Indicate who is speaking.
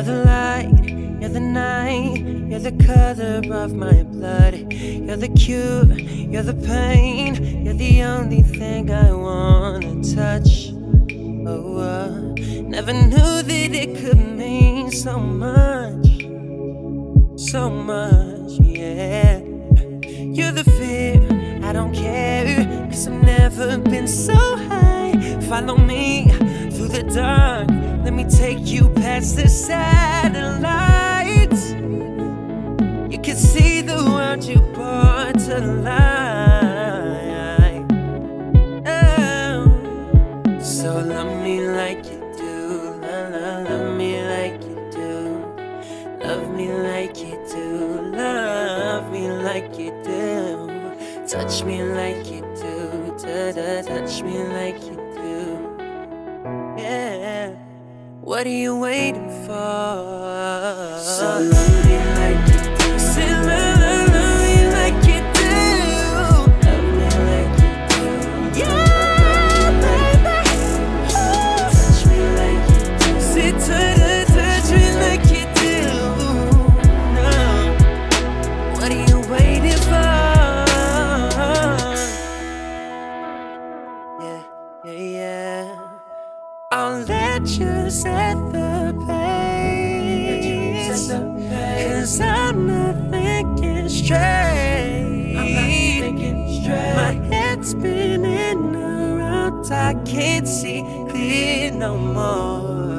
Speaker 1: the light, you're the night, you're the color of my blood. You're the cure, you're the pain. You're the only thing I wanna touch. Oh, uh, never knew that it could mean so much. So much, yeah. You're the fear, I don't care. Cause I've never been so high. Follow me through the dark. Let me take you past the satellites. You can see the world you brought to life. Oh. So love me like you do. La, la, love me like you do. Love me like you do. Love me like you do. Touch me like you do. Touch me like you do. What are you waiting for? Let you set the pace. Cause I'm not thinking straight. My head's spinning around. I can't see clear no more.